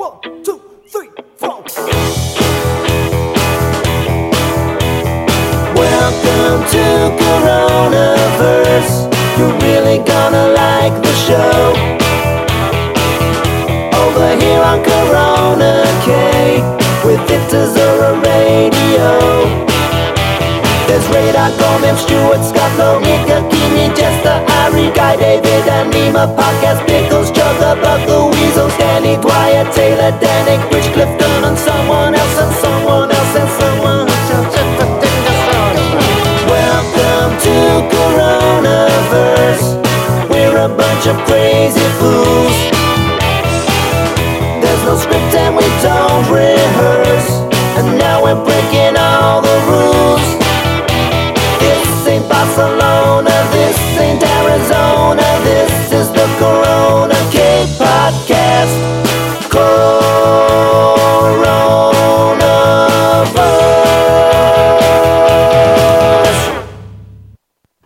One, two, three, four. Welcome to Coronaverse. You're really gonna like the show. Over here on Corona K with Victor Zora Radio. There's Radar, Gomez, Stewart, Scott, Lomika, Kini, Jester, Ari, Guy, David, and Nima, Podcast, Pickles, Chugga, Bug, the Weasel, Stanley, Dwyer, Taylor, Danik, Rich, Clifton, and someone else, and someone else, and someone else. Welcome to Coronaverse. We're a bunch of crazy fools. There's no script and we don't rehearse. And now we're breaking all the rules. Barcelona, this ain't Arizona, this is the Corona K Podcast. Coronaverse.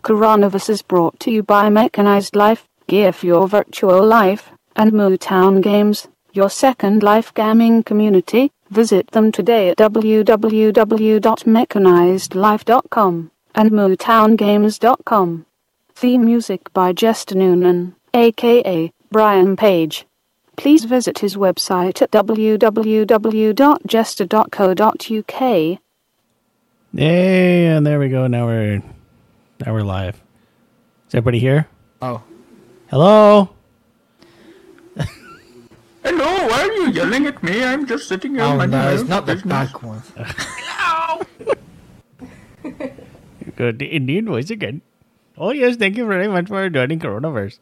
Coronaverse is brought to you by Mechanized Life, gear for your virtual life, and Mootown Games, your second life gaming community. Visit them today at www.mechanizedlife.com and mootowngames.com. Theme music by Jester Noonan, aka Brian Page. Please visit his website at www.jester.co.uk. Yay, and there we go. Now we're now we're live. Is everybody here? Oh. Hello? Hello, why are you yelling at me? I'm just sitting here Oh no, it's not the business. bad one. Good uh, Indian voice again. Oh yes, thank you very much for joining Coronaverse.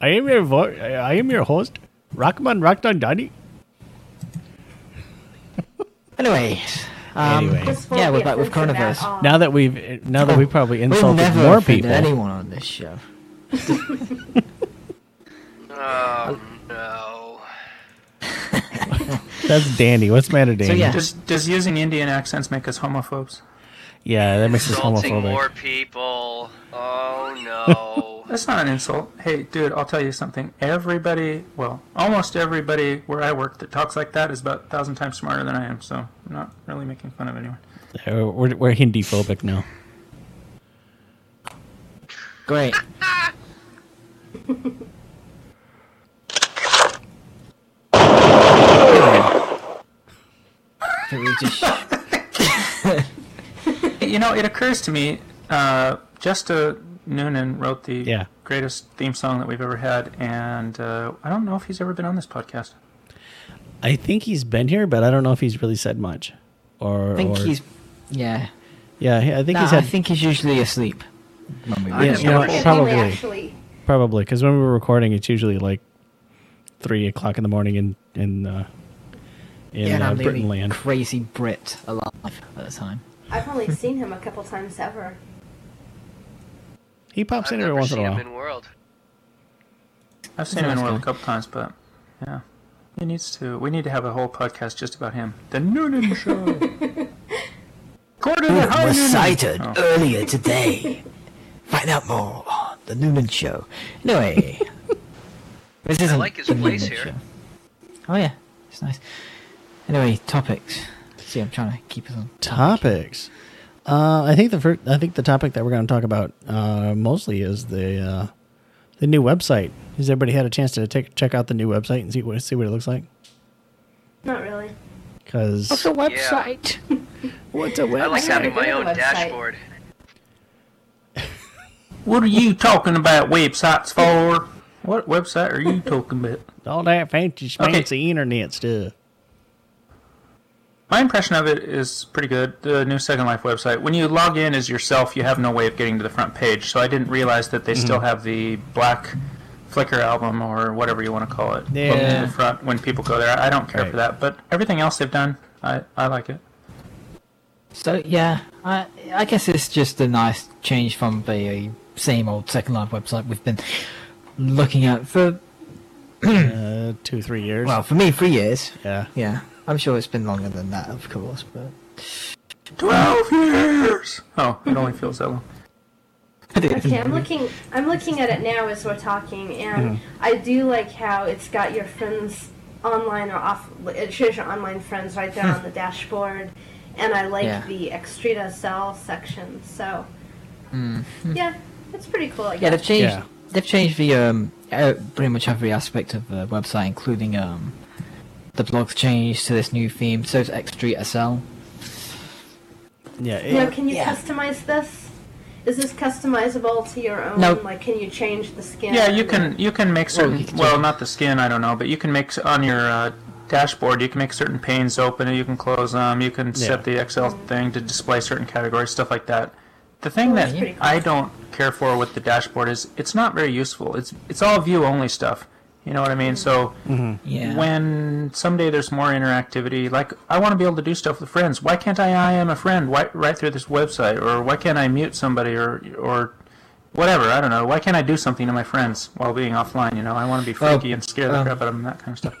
I am your vo- I am your host, Rockman Rockdown Johnny. Anyways, um, Anyway. yeah, we're back with Coronaverse. Uh, now that we've now that we've probably We've insulted never more offended people. anyone on this show. Oh no. That's Danny. What's the matter, Danny? So yeah, Does, does using Indian accents make us homophobes? Yeah, that makes us Insulting homophobic. more people. Oh no. That's not an insult. Hey, dude, I'll tell you something. Everybody, well, almost everybody where I work that talks like that is about a thousand times smarter than I am, so I'm not really making fun of anyone. Uh, We're, we're Hindi phobic now. great. So we just You know, it occurs to me, uh, Jester Noonan wrote the Yeah. greatest theme song that we've ever had, and uh, I don't know if he's ever been on this podcast. I think he's been here, but I don't know if he's really said much. Or I think or- he's yeah. yeah, I think Nah, he's I think he's usually asleep. When Yeah, you know, probably. actually. probably because when we were recording, it's usually like three o'clock in the morning in in uh, in yeah, uh, Britain land. crazy Brit alive at the time. I've only seen him a couple times ever. He pops I've in every once in seen a him while. in World. I've seen him in Nice World a couple times, but yeah, he needs to. We need to have a whole podcast just about him. The Noonan Show. Gordon and High Recited Oh. earlier today. Find out more on the Noonan Show. Anyway, this isn't like his the place Noonan here. Show. Oh yeah, it's nice. Anyway, topics. See, I'm trying to keep us on Topics. Uh, I think the first, I think the topic that we're going to talk about uh, mostly is the uh, the new website. Has everybody had a chance to take, check out the new website and see what see what it looks like? Not really. Because What's a website? what's a I like website? having my own website. dashboard. What are you talking about websites for? What website are you talking about? All that fancy Okay. fancy internet stuff. My impression of it is pretty good. The new Second Life website. When you log in as yourself, you have no way of getting to the front page. So I didn't realize that they still have the black Flickr album or whatever you want to call it Yeah. in the front when people go there. I don't care Right. for that, but everything else they've done, I, I like it. So yeah, I I guess it's just a nice change from the same old Second Life website we've been looking at for Uh, two three years. well for me three years. yeah. Yeah, I'm sure it's been longer than that, of course, but Twelve years. Oh, it only feels that long. Okay, I'm looking. I'm looking at it now as we're talking, and I do like how it's got your friends online or off. It shows your online friends right there on the dashboard, and I like Yeah. the Xstreet SL section. So, yeah, it's pretty cool. I Mm. Yeah, they've changed. Yeah. They've changed the um, uh, pretty much every aspect of the website, including um, the blog's changed to this new theme. So it's Xstreet SL. Yeah. it- Now, can you Yeah. customize this? Is this customizable to your own? No. Like, can you change the skin? Yeah, you or- can you can make certain. you can Well, not the skin, I don't know, but you can make on your uh, dashboard. You can make certain panes open, and you can close them. You can set the Excel thing to display certain categories, stuff like that. The thing that's that cool. I don't care for with the dashboard is it's not very useful. It's it's all view only stuff. You know what I mean? So Yeah. when someday there's more interactivity, like I want to be able to do stuff with friends. Why can't I I am a friend right, right through this website? Or why can't I mute somebody or or whatever? I don't know. Why can't I do something to my friends while being offline? You know, I want to be Well, freaky and scare the um, crap out of them, that kind of stuff.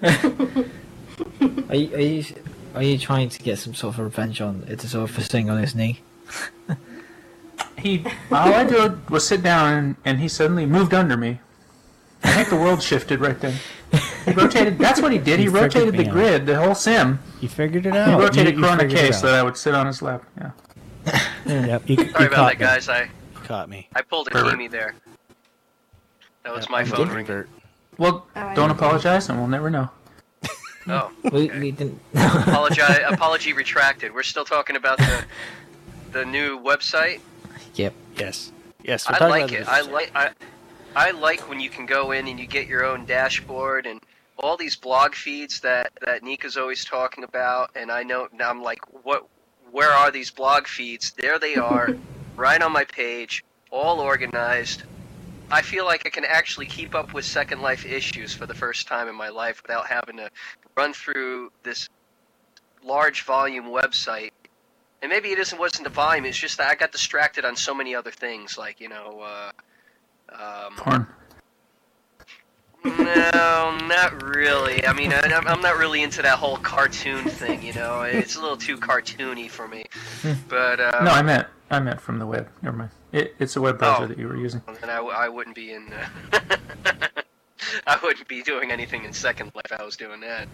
Are you, are you are you trying to get some sort of revenge on Itazor for sitting on his knee? he all I did was sit down and, and he suddenly moved under me. I think the world shifted right then. He rotated. That's what he did. He You figured rotated the me out. grid, the whole sim. You figured it out. He rotated you, you Corona figured it case out. so that I would sit on his lap. Yeah. Yep. You, you Sorry about that, me. guys. I, You caught me. I pulled a Pervert. Kimi there. That was Yep, my I'm phone ringing. Well, Oh, don't know. apologize, and we'll never know. Oh, We, we didn't. apologize. apology retracted. We're still talking about the the new website. yep. Yes. Yes. we're I like it. I like I, I like when you can go in and you get your own dashboard and all these blog feeds that that Nika's always talking about. And I know now I'm like, what? Where are these blog feeds? There they are, right on my page, all organized. I feel like I can actually keep up with Second Life issues for the first time in my life without having to run through this large volume website. And maybe it isn't wasn't the volume; it's just that I got distracted on so many other things, like you know, uh, um, Porn. no, not really. I mean, I, I'm I'm not really into that whole cartoon thing. You know, it's a little too cartoony for me. But uh, No, I meant I meant from the web. Never mind. It, it's a web browser Oh. that you were using. then I wouldn't be in. Uh, I wouldn't be doing anything in Second Life. if I was doing that.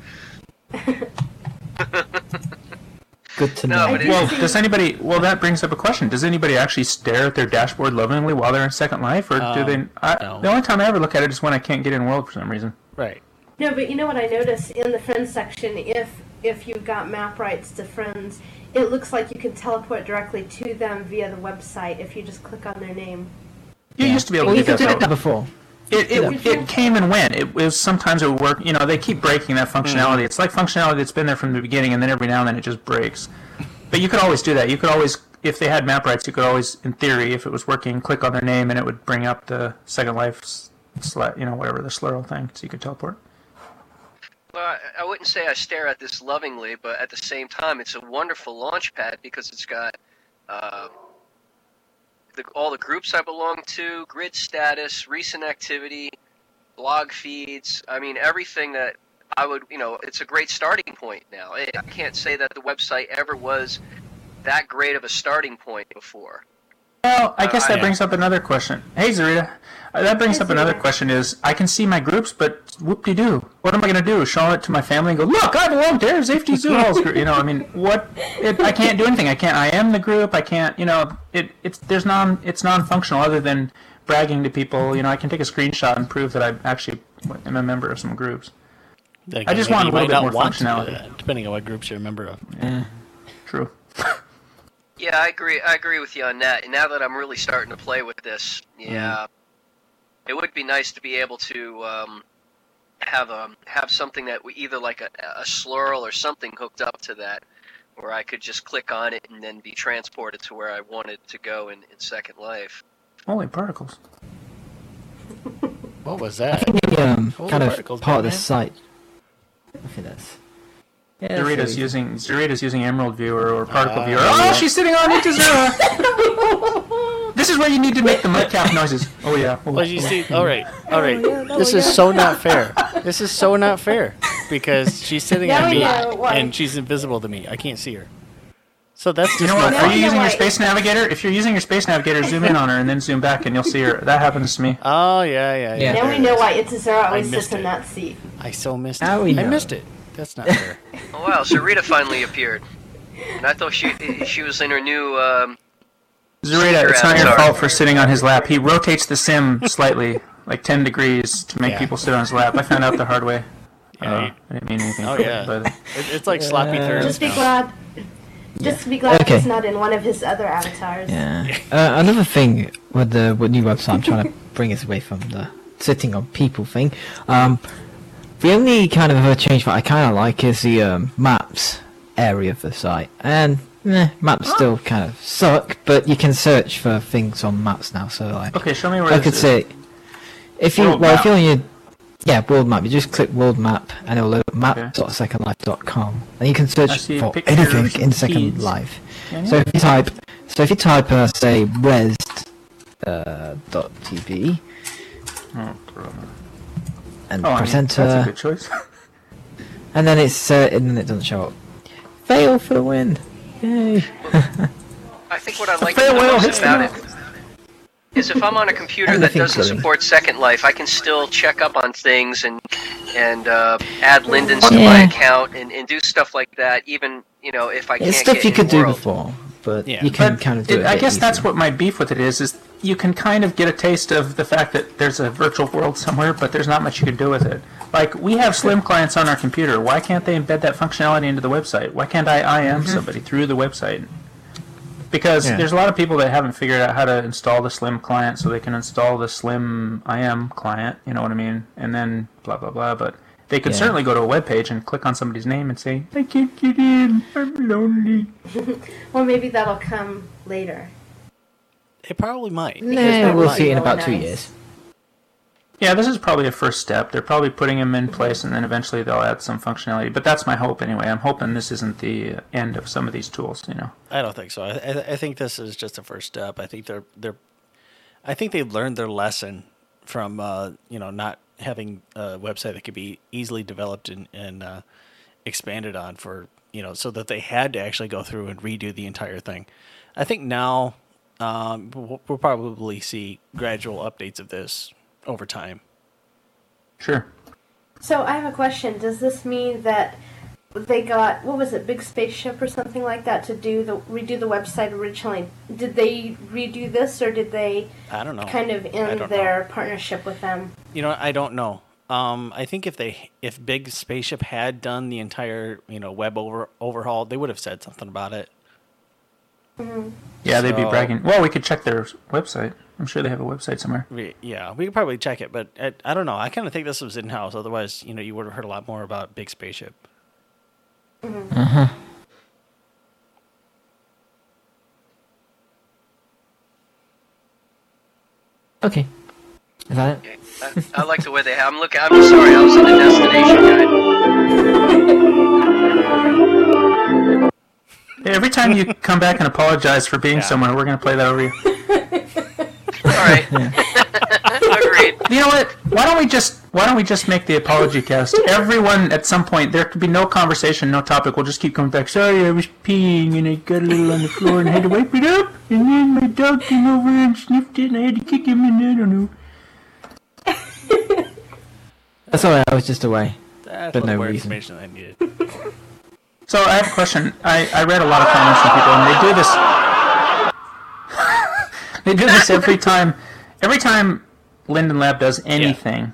Good to know. but it- Well, does anybody? Well, that brings up a question. Does anybody actually stare at their dashboard lovingly while they're in Second Life, or do Um, they? I, no. The only time I ever look at it is when I can't get in World for some reason. Right. No, but you know what I noticed in the friends section, if if you've got map rights to friends, it looks like you can teleport directly to them via the website if you just click on their name. You used to be able to you do could that. that before. It, it, it came and went. It was sometimes it would work. You know, they keep breaking that functionality. It's like functionality that's been there from the beginning, and then every now and then it just breaks. But you could always do that. You could always, if they had map rights, you could always, in theory, if it was working, click on their name, and it would bring up the Second Life, s- you know, whatever the slurl thing, so you could teleport. Well, I- I wouldn't say I stare at this lovingly, but at the same time, it's a wonderful launch pad because it's got uh, the, all the groups I belong to, grid status, recent activity, blog feeds. I mean, everything that I would, you know, it's a great starting point now. I I can't say that the website ever was that great of a starting point before. Well, I guess that I- brings up another question. Hey, Zarita. Uh, that brings Hey, up another question is, I can see my groups, but whoop-de-doo. What am I going to do? Show it to my family and go, look, I belong to Air Safety Zoo Halls group. You know, I mean, what? It, I can't do anything. I can't, I am the group. I can't, you know, it, it's, there's non, it's non-functional other than bragging to people. You know, I can take a screenshot and prove that I actually am a member of some groups. Then I just want a little bit more want to do functionality. that, depending on what groups you're a member of. True. Yeah, I agree. I agree with you on that. And now that I'm really starting to play with this, yeah, it would be nice to be able to um, have um have something that we either like a, a slurl or something hooked up to that, where I could just click on it and then be transported to where I wanted to go in, in Second Life. Holy particles. What was that? I think Maybe, um, Holy kind of particles, part of the site. I think that's. Yeah, that's Zarita's really- using, Zarita's using Emerald Viewer or Particle Ah, Viewer. yeah. Oh, she's sitting on Itazura! this is where you need to make the mudcap noises. Oh, yeah. Oh, Well, you see, all right, all right. This is so not fair. This is so not fair because she's sitting on me and she's invisible to me. I can't see her. So that's just You know what? Are you using your space navigator? If you're using your space navigator, zoom in on her and then zoom back, and you'll see her. That happens to me. Oh yeah, yeah, yeah. Yeah. Now there we it know is. why Itazura always sits in that seat. I so missed it. Now we I missed it. That's not fair. Oh wow, Zarita finally appeared. And I thought she she was in her new um, Zarita, it's not your Avatar. fault for sitting on his lap. He rotates the sim slightly, like 10 degrees, to make Yeah. people sit on his lap. I found out the hard way. Yeah, Uh, you- I didn't mean anything. Oh, yeah. But It, it's like sloppy Thursday. Just be glad. Just be glad Okay. it's not in one of his other avatars. Yeah. Uh, another thing with the with new website, I'm trying to bring us away from the sitting on people thing. Um, the only kind of other change that I kind of like is the um, maps area of the site, and eh, maps still kind of suck, but you can search for things on maps now. So like, Okay, show me where I this could is. say, if you World well, if map. you're on your yeah world map, you just click world map and it'll load map.secondlife.com, and you can search for pictures anything in Second feeds. Life. Can So you? if you type, so if you type, uh, say, res uh, dot tv Oh, Corona. And Oh, I mean, that's a good choice. and then it's uh, and then it doesn't show up. Fail for the win! Yay! I think what I like fail the most about it is if I'm on a computer that doesn't killing. support Second Life, I can still check up on things and and uh, add lindens to my account and, and do stuff like that. Even you know if I can't stuff get you in could do world. before, but Yeah. you can But kind of do it- it. a I bit guess that's what my beef with it is, is you can kind of get a taste of the fact that there's a virtual world somewhere, but there's not much you can do with it. Like, we have Slim clients on our computer. Why can't they embed that functionality into the website? Why can't I IM mm-hmm. somebody through the website? Because Yeah. there's a lot of people that haven't figured out how to install the Slim client so they can install the Slim IM client, you know what I mean? And then blah, blah, blah. But they could Yeah. certainly go to a web page and click on somebody's name and say, I can't get in, I'm lonely. Well, maybe that'll come later. It probably might. Nah, we'll would see be in really about two years. Yeah, this is probably a first step. They're probably putting them in place, and then eventually they'll add some functionality. But that's my hope anyway. I'm hoping this isn't the uh, end of some of these tools. You know. I don't think so. I, I, I think this is just a first step. I think they're they're. I think they've learned their lesson from uh, you know not having a website that could be easily developed and, and uh, expanded on for you know so that they had to actually go through and redo the entire thing. I think now um, we'll, we'll probably see gradual updates of this over time. Sure. So I have a question. Does this mean that they got what was it, Big Spaceship or something like that to do the redo the website originally? Did they redo this or did they I don't know. kind of I end don't their partnership with them? You know, I don't know. Um, I think if they if Big Spaceship had done the entire you know web over overhaul, they would have said something about it. Yeah, they'd be bragging. Well, we could check their website. I'm sure they have a website somewhere. We, yeah, we could probably check it, but I, I don't know. I kind of think this was in house. Otherwise, you know, you would have heard a lot more about Big Spaceship. Uh-huh. Okay. Is that it? Okay. I, I like the way they have. I'm looking. I'm sorry. I was in the destination guide. Hey, every time you come back and apologize for being Yeah. somewhere, we're going to play that over you. All right. Agreed. You know what? Why don't we just Why don't we just make the apology cast? Everyone at some point there could be no conversation, no topic. We'll just keep coming back. Sorry, I was peeing and I got a little on the floor and I had to wipe it up. And then my dog came over and sniffed it and I had to kick him and I don't know. That's alright. I was just away. That's For no more reason. information than I needed. So I have a question. I, I read a lot of comments from people, and they do this. they do this every time. Every time Linden Lab does anything,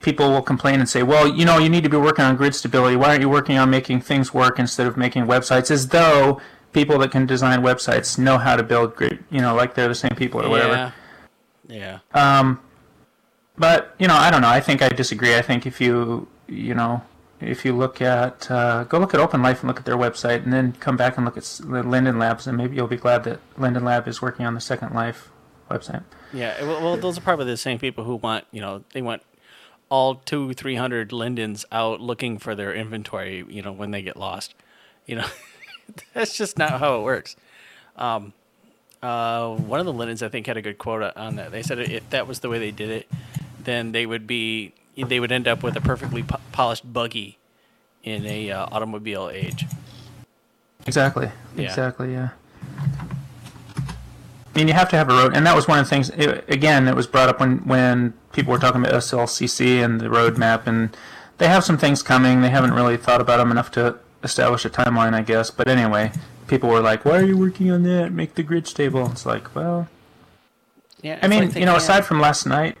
people will complain and say, "Well, you know, you need to be working on grid stability. Why aren't you working on making things work instead of making websites?" As though people that can design websites know how to build grid. You know, like they're the same people or whatever. Yeah. Yeah. Um, but you know, I don't know. I think I disagree. I think if you you know if you look at uh, go look at Open Life and look at their website, and then come back and look at Linden Labs, and maybe you'll be glad that Linden Lab is working on the Second Life website. Yeah. Well, those are probably the same people who want, you know, they want all two, three hundred lindens out looking for their inventory, you know, when they get lost. You know, that's just not how it works. Um, uh, one of the lindens, I think, had a good quote on that. They said if that was the way they did it, then they would be, they would end up with a perfectly po- polished buggy in a uh, automobile age. Exactly. Yeah. Exactly. Yeah. I mean, you have to have a road, and that was one of the things. It, again, it was brought up when when people were talking about SLCC and the roadmap, and they have some things coming. They haven't really thought about them enough to establish a timeline, I guess. But anyway, people were like, "Why are you working on that? Make the grid stable." It's like, well, Yeah, I mean, like you know, aside from last night,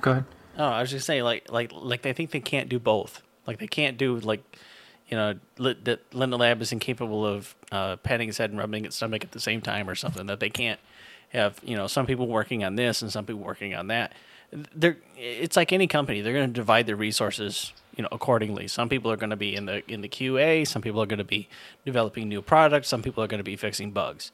go ahead. Oh, I was just saying, like, like, like they think they can't do both. Like they can't do like, you know, that Linden Lab is incapable of uh, patting his head and rubbing its stomach at the same time or something. That they can't have, you know, some people working on this and some people working on that. They're, it's like any company. They're going to divide their resources, you know, accordingly. Some people are going to be in the in the QA. Some people are going to be developing new products. Some people are going to be fixing bugs.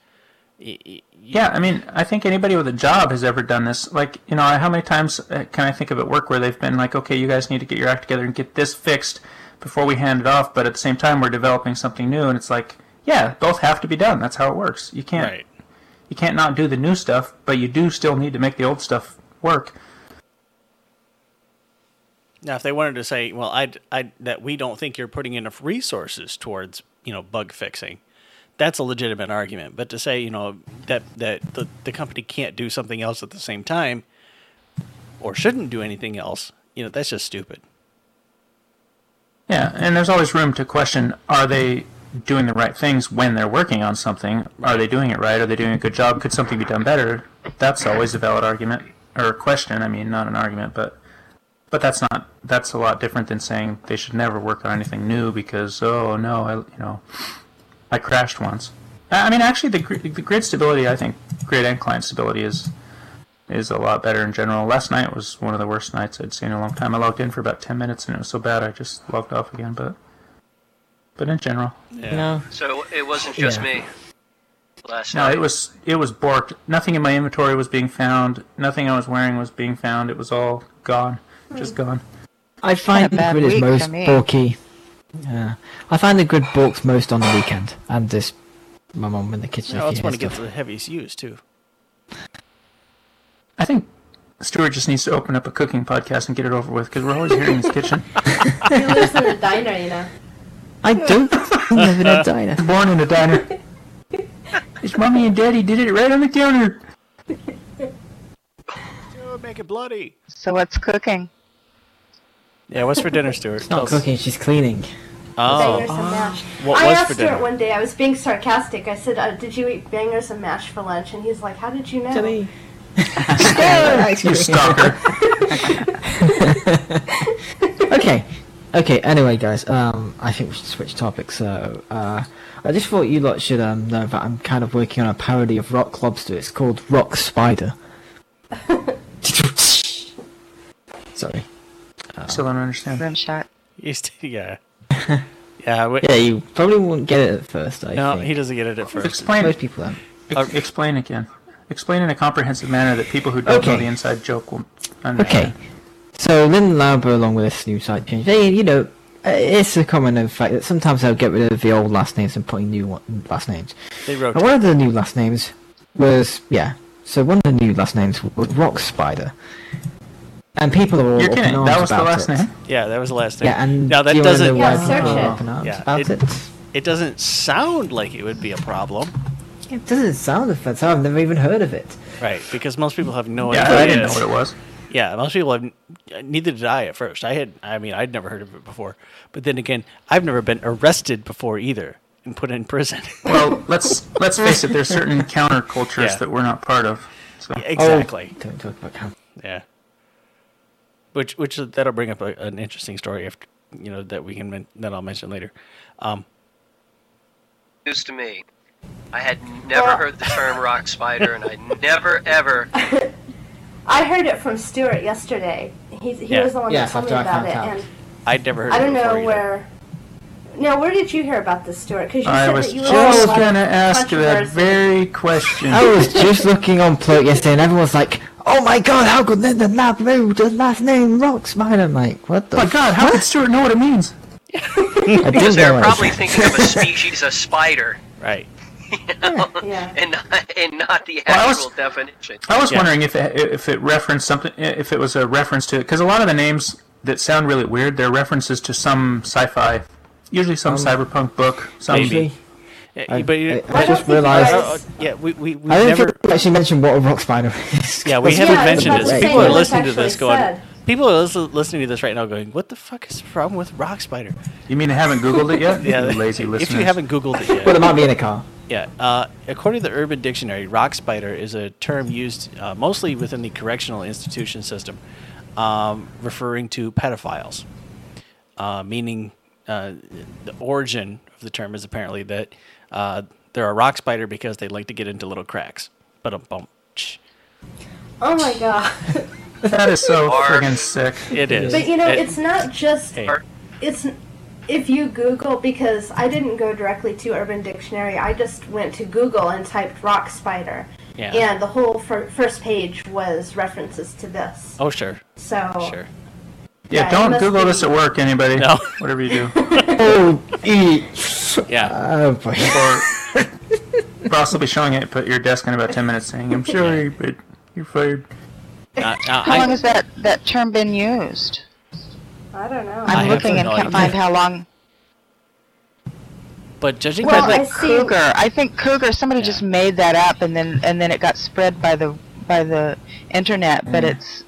Y- y- Yeah, I mean, I think anybody with a job has ever done this. Like, you know, how many times uh, can I think of at work where they've been like, okay, you guys need to get your act together and get this fixed before we hand it off, but at the same time we're developing something new, and it's like, yeah, both have to be done. That's how it works. You can't, Right. you can't not do the new stuff, but you do still need to make the old stuff work. Now, if they wanted to say, well, I, I, that we don't think you're putting enough resources towards, you know, bug fixing, that's a legitimate argument. But to say, you know, that, that the, the company can't do something else at the same time or shouldn't do anything else, you know, that's just stupid. Yeah, and there's always room to question: Are they doing the right things when they're working on something? Are they doing it right? Are they doing a good job? Could something be done better? That's always a valid argument or question. I mean, not an argument, but but that's not that's a lot different than saying they should never work on anything new because oh no, I you know I crashed once. I I mean, actually, the gr- the grid stability, I think, grid and client stability is is a lot better in general. Last night was one of the worst nights I'd seen in a long time. I logged in for about ten minutes and it was so bad I just logged off again. But but in general, Yeah. You know, So it wasn't just Yeah. me last no, night. it was it was borked. Nothing in my inventory was being found. Nothing I was wearing was being found. It was all gone, just gone. I find a the grid is most me. bulky. Yeah, I find the grid bulks most on the weekend, and this my mum in the kitchen. You if know, you that's hear when it gets the heaviest use, too. I think Stuart just needs to open up a cooking podcast and get it over with because we're always here in his kitchen. He lives in a diner, you know. I don't live in a diner. Born in a diner. His mommy and daddy did it right on the counter. Oh, make it bloody. So what's cooking? Yeah, what's for dinner, Stuart? It's not cooking, she's cleaning. Bangers Oh, and mash. What I was asked for Stuart dinner? one day, I was being sarcastic. I said, uh, Did you eat bangers and mash for lunch? And he's like, How did you know? Jenny. You stalker. okay. Okay, anyway, guys, um, I think we should switch topics. So, uh, I just thought you lot should um, know that I'm kind of working on a parody of Rock Lobster. It's called Rock Spider. Sorry. Still don't understand. Rim shot. Used to, yeah. yeah, we, Yeah, you probably won't get it at first, I no, think. he doesn't get it at first. Explain. Most people don't. Ex- explain again. Explain in a comprehensive manner that people who don't know the inside joke will understand. Okay. So Linden Lab, along with this new site change, they, you know, uh, it's a common known fact that sometimes they'll get rid of the old last names and put in new one, last names. They wrote And one of the new last names was, yeah, so one of the new last names was Rock Spider. And people are all You're kidding. That was the about last it. name? Yeah, that was the last name. Yeah, and now that do you doesn't. know why Yeah, search people are it. up in arms Yeah, about it- it? It doesn't sound like it would be a problem, It doesn't sound offensive. I've never even heard of it. right? Because most people have no Yeah, idea. I didn't know what it was. Yeah, most people have. Neither did I at first. I had. I mean, I'd never heard of it before. But then again, I've never been arrested before either and put in prison. Well, let's let's face it. There's certain countercultures Yeah. that we're not part of. So exactly. Oh, don't talk about count. Yeah. Which which that'll bring up a, an interesting story if you know that we can men- that I'll mention later. Um, news to me. I had never Well- heard the term rock spider, and I never ever. I heard it from Stuart yesterday. He's, he Yeah. was the one Yes, that told me after I about it. found out. And I'd never heard. I of don't it before know either. where. No, where did you hear about this, Stuart? Because you I said was that you were just in a lot gonna ask that very question. I was just looking on Plurk yesterday, and everyone's like, "Oh my god, how could Linden Lab move the last name Rock Spider?" I'm like, "What the?" Oh my God, how did Stuart know what it means? I Because didn't they're know probably it. thinking of a species of spider, Right. Yeah. and not, and not the Well, I was- actual definition. I was Yeah. wondering if it, if it referenced something, if it was a reference to, because a lot of the names that sound really weird, they're references to some sci-fi, usually some um, cyberpunk book. Some, Maybe. Yeah, I, but you- I- I I just think realized. Oh, yeah, we we we I don't never. think we actually mentioned what a rock spider is. Yeah, we haven't Yeah, mentioned this. to say, People are listening to this going. said. People are listening to this right now going, "What the fuck is the problem with rock spider?" You mean I haven't Googled it yet? Yeah, You lazy listeners. if you haven't Googled it yet, Well, it might be in a car. Yeah, uh, according to the Urban Dictionary, rock spider is a term used uh, mostly within the correctional institution system, um, referring to pedophiles. Uh, meaning, uh, the origin of the term is apparently that uh, they're a rock spider because they like to get into little cracks. But a bump. Oh my god. That is so Barf. friggin' sick. It is. But you know, It- it's not just Hey. it's if you Google because I didn't go directly to Urban Dictionary. I just went to Google and typed rock spider, Yeah. and the whole fir- first page was references to this. Oh, sure, So sure. Yeah, Yeah, don't Google be- this at work, anybody. No. Whatever you do. Oh, eat. Yeah. oh boy. Or Ross will be showing it at your desk in about 10 minutes saying, I'm sorry, but you're fired. Uh, uh, How long has that, that term been used? I don't know. I I'm have looking and can't find how long. but judging Well, by Because I like see- cougar, I think cougar. Somebody Yeah. just made that up, and then and then it got spread by the by the internet. But Mm. it's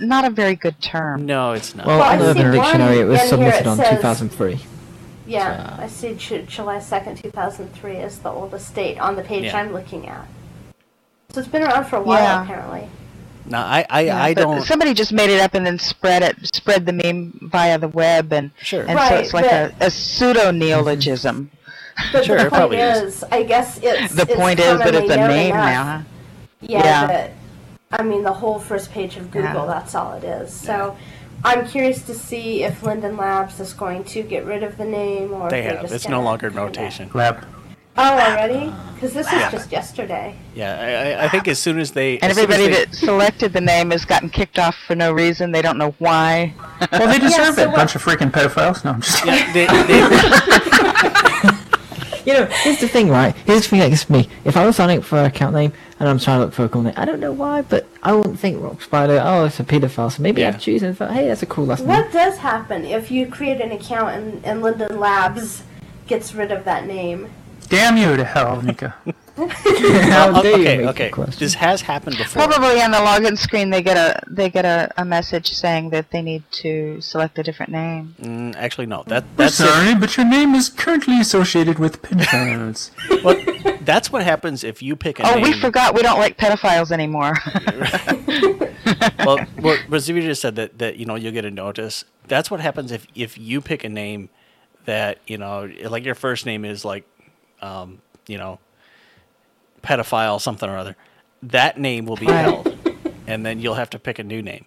not a very good term. no, it's not. Well, Well, I on the see Urban Dictionary, it was submitted it on says- 2003. yeah, I see. July second, two thousand three is the oldest date on the page Yeah. I'm looking at. So it's been around for a while, Yeah. apparently. no, I, I, Yeah, I don't. Somebody just made it up and then spread it, spread the meme via the web, and Sure. and so it's like a, but- a pseudo neologism. But Sure, the it point probably is. is, I guess it's The it's point is that it's a name enough. now. Huh? Yeah, Yeah. That I mean the whole first page of Google, Yeah. that's all it is. So I'm curious to see if Linden Labs is going to get rid of the name or They if have. just It's no longer kinda- notation. Lab. Oh, already? Because this Yeah. is just yesterday. Yeah, I, I- I think as soon as they And as soon as everybody they- that selected the name has gotten kicked off for no reason. They don't know why. Well, they deserve so it. what- Bunch of freaking pedophiles. No, I'm just yeah, they, they, You know, here's the thing, right? Here's the thing that gets me. If I was signing up for an account name and I'm trying to look for a cool name, I don't know why, but I wouldn't think Rock Spider, oh, it's a pedophile, so maybe Yeah. I'd choose and thought, hey, that's a cool last name. What does happen if you create an account and, and Linden Labs gets rid of that name? damn you to hell, Nika. How Oh, dare you okay, make okay. This has happened before. Probably on the login screen they get a they get a, a message saying that they need to select a different name. Mm, actually, no. That We're that's it. sorry, but your name is currently associated with pedophiles. Well, that's what happens if you pick a Oh, name. we forgot we don't like pedophiles anymore. well, what Razivia just said that that you know you'll get a notice. That's what happens if if you pick a name that you know, like your first name is like, um, you know, pedophile something or other. That name will be held, and then you'll have to pick a new name.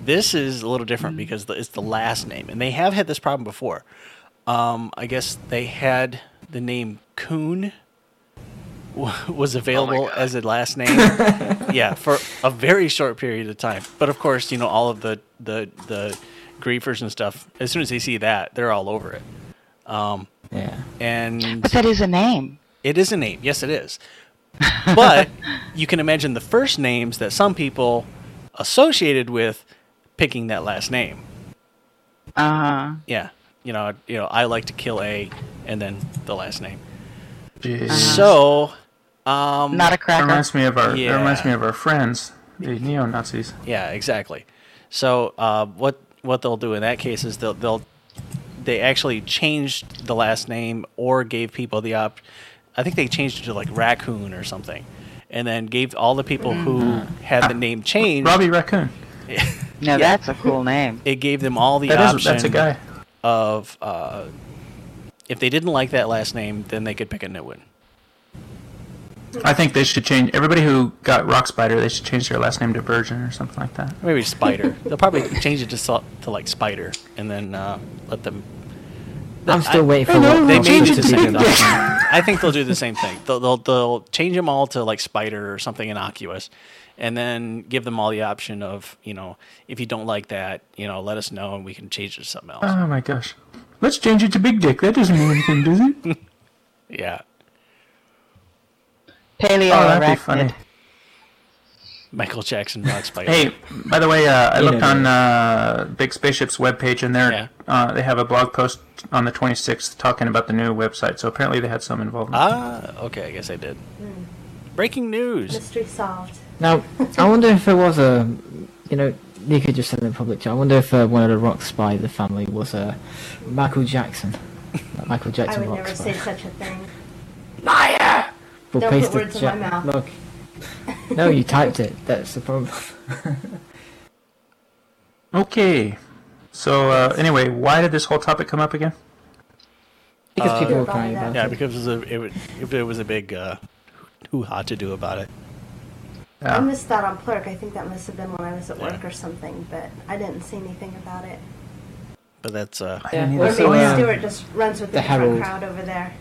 This is a little different because it's the last name, and they have had this problem before. Um, I guess they had the name Coon w- was available God. as a last name. yeah, for a very short period of time. But of course, you know, all of the the the griefers and stuff. As soon as they see that, they're all over it. Um, Yeah. and but that is a name. it is a name. Yes, it is. But you can imagine the first names that some people associated with picking that last name. Uh huh. Yeah, you know, you know, I like to kill a, and then the last name. Jeez. So, um, Not a That cracker. reminds me of our. That reminds me of our friends, the neo Nazis. Yeah, exactly. So uh, what what they'll do in that case is they'll they'll they actually changed the last name or gave people the op. I think they changed it to like raccoon or something, and then gave all the people who had the name changed. Robbie Raccoon. No, that's a cool name. It gave them all the That option is. That's a guy. of uh, if they didn't like that last name, then they could pick a new one. I think they should change. Everybody who got Rock Spider, they should change their last name to Virgin or something like that. Maybe Spider. They'll probably change it to to like Spider, and then uh, let them. I'm still I- waiting for They Rock may Spider do to the do same that. thing. I think they'll do the same thing. They'll, they'll they'll change them all to like Spider or something innocuous, and then give them all the option of you know if you don't like that, you know, let us know and we can change it to something else. Oh my gosh. Let's change it to Big Dick. That doesn't mean anything, does it? Yeah. Paleo Oh, that'd be funny. Michael Jackson box fight. Hey, by the way, uh, I looked on that. uh, Big Spaceship's webpage, and they're, Yeah. uh, they have a blog post on the 26th talking about the new website. So apparently they had some involvement. Ah, okay. I guess I did. Breaking news. Mystery solved. Now, I wonder if it was a, you know, you could just said in the public chat. I wonder if uh, one of the rocks by the family was uh, Michael Jackson. Like Michael I Jackson would rocks never by. say such a thing. Liar! We'll Don't put words in chat- my mouth. Look. No, you typed it. That's the problem. Okay. So uh, anyway, why did this whole topic come up again? because people were About crying about Yeah, it. Yeah, because it was a, it, if it was a big uh, hoo ha to do about it. I missed that on Plurk. I think that must have been when I was at work Yeah. or something, but I didn't see anything about it. But that's uh, I didn't Yeah, Or either. also, uh, Stuart just runs with the a different Herald. crowd over there.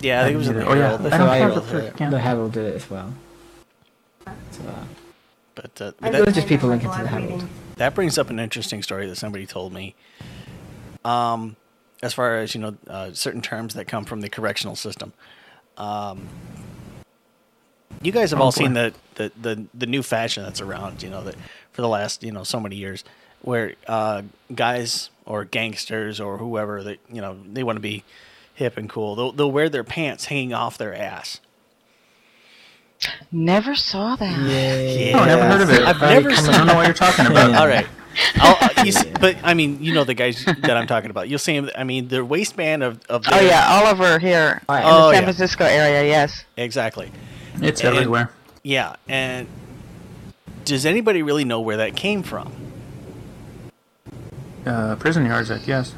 yeah. I think it was in the Oh, yeah. I don't So have the Plurk account. The Herald did it as well. So, But uh, was that, just people linking to the Herald. that brings up an interesting story that somebody told me. Um, as far as you know, uh, certain terms that come from the correctional system. Um, you guys have Oh, all seen the, the, the, the new fashion that's around. You know that for the last you know so many years, where uh, guys or gangsters or whoever that you know they want to be hip and cool. They'll they'll wear their pants hanging off their ass. Never saw that. yeah. Oh, never heard of it. I've Very never common. I don't know what you're talking about. Yeah. All right. I'll, uh, you see, but I mean, you know the guys that I'm talking about. You'll see them. I mean, the waistband of of. Oh yeah, all over here Oh, in yeah. the Oh, San yeah. Francisco area. Yes. exactly. It's And- everywhere. Yeah, and does anybody really know where that came from? Uh, prison yards, I guess.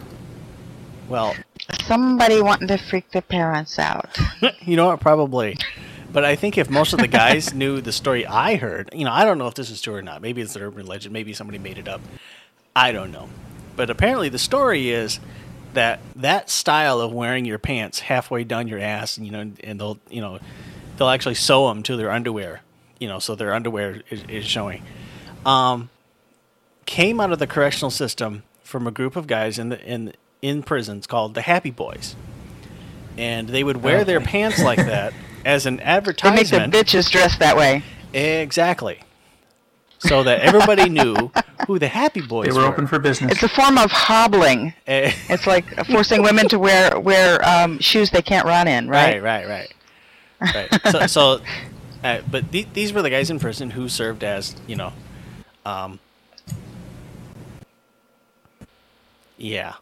Well, Somebody wanting to freak their parents out. you know what? Probably. But I think if most of the guys knew the story I heard, you know, I don't know if this is true or not. Maybe it's an urban legend. Maybe somebody made it up. I don't know. But apparently, the story is that that style of wearing your pants halfway down your ass, and you know, and they'll, you know, they'll actually sew them to their underwear, you know, so their underwear is, is showing. Um, came out of the correctional system from a group of guys in the in in prisons called the Happy Boys, and they would wear their pants like that as an advertisement. They make the bitches dress that way. Exactly. So that everybody knew who the Happy Boys They were open for business. It's a form of hobbling. Eh, It's like forcing women to wear wear um, shoes they can't run in, right, right? right, right, right. So, so uh, but the, these were the guys in prison who served as, you know, um, yeah.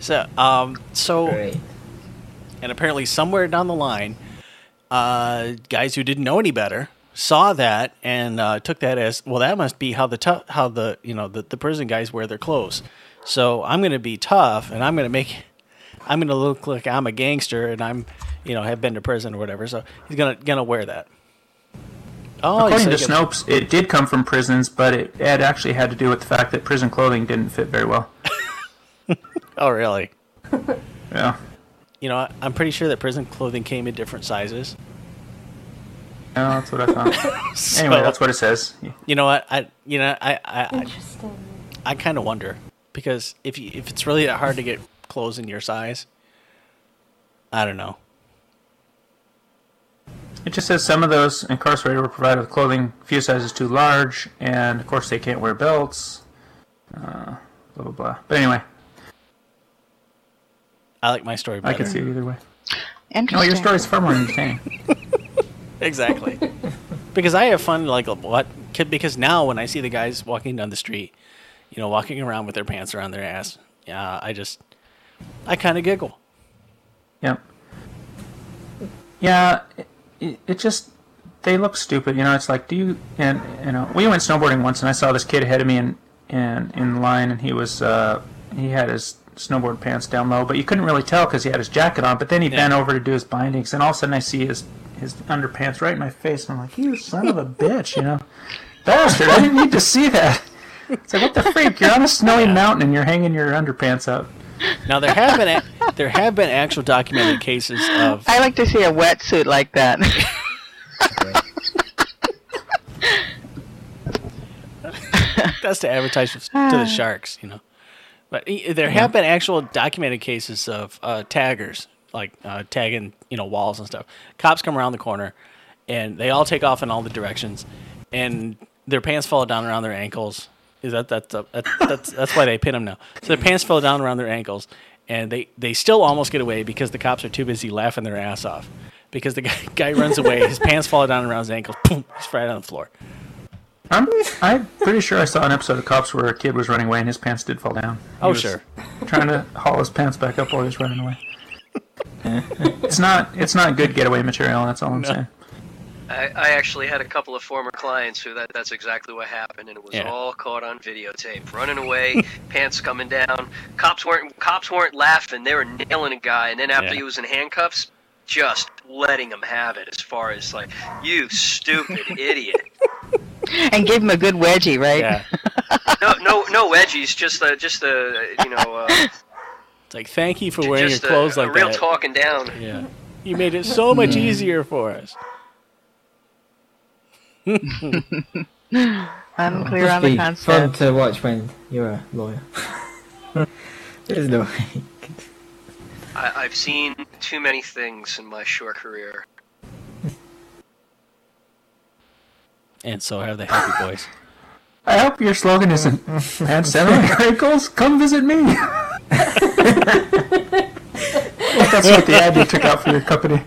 So, um, so, Great. And apparently somewhere down the line, uh, guys who didn't know any better saw that and uh, took that as well. That must be how the tough, how the you know the, the prison guys wear their clothes. So I'm going to be tough, and I'm going to make, I'm going to look like I'm a gangster, and I'm, you know, have been to prison or whatever. So he's gonna gonna wear that. Oh, According to Snopes, it did come from prisons, but it, it actually had to do with the fact that prison clothing didn't fit very well. Oh, really? Yeah. You know, I- I'm pretty sure that prison clothing came in different sizes. Yeah, that's what I thought. So, anyway, that's what it says. You know what? I you know I I, I Interesting. I kind of wonder because if you, if it's really that hard to get clothes in your size, I don't know. It just says some of those incarcerated were provided with clothing a few sizes too large, and of course they can't wear belts. Uh, blah blah blah. But anyway, I like my story better. I can see it either way. No, Interesting. your story's far more entertaining. exactly because I have fun like what kid because now when I see the guys walking down the street, you know, walking around with their pants around their ass, yeah, I just I kind of giggle. Yep. Yeah, it, it, it just they look stupid. You know, it's like, do you and you know, we went snowboarding once, and I saw this kid ahead of me in in in line, and he was uh, he had his snowboard pants down low, but you couldn't really tell because he had his jacket on. But then he Yeah. bent over to do his bindings, and all of a sudden I see his his underpants right in my face, and I'm like, you son of a bitch, you know, bastard! I didn't need to see that. It's like, what the freak? You're on a snowy mountain and you're hanging your underpants out. Now there have been a, there have been actual documented cases of I like to see a wetsuit like that. that's to advertise to the sharks, you know. But there have been actual documented cases of uh, taggers, like uh, tagging, you know, walls and stuff. Cops come around the corner, and they all take off in all the directions, and their pants fall down around their ankles. Is that that's uh, that's that's that's why they pin them now? So their pants fell down around their ankles, and they they still almost get away because the cops are too busy laughing their ass off. Because the guy, guy runs away, his pants fall down around his ankles, boom, he's right on the floor. I'm, I'm pretty sure I saw an episode of Cops where a kid was running away and his pants did fall down. He Oh, was sure. Trying to haul his pants back up while he was running away. it's not it's not good getaway material. That's all I'm saying. I, I actually had a couple of former clients who that that's exactly what happened, and it was Yeah. all caught on videotape. Running away, pants coming down. Cops weren't cops weren't laughing; they were nailing a guy, and then after Yeah. he was in handcuffs, just letting him have it. As far as like, you stupid idiot. And give him a good wedgie, right? Yeah, No, no, no wedgies. Just a, just a, you know, uh, it's like thank you for wearing your just a, clothes a like real that. talking down. Yeah, you made it so much easier for us. Unclear Must on the be fun concept. to watch when you're a lawyer. There's no. I, I've seen too many things in my short career. And so have the Happy Boys. I hope your slogan isn't pants down on. Come visit me. Well, that's what the ad you took out for your company.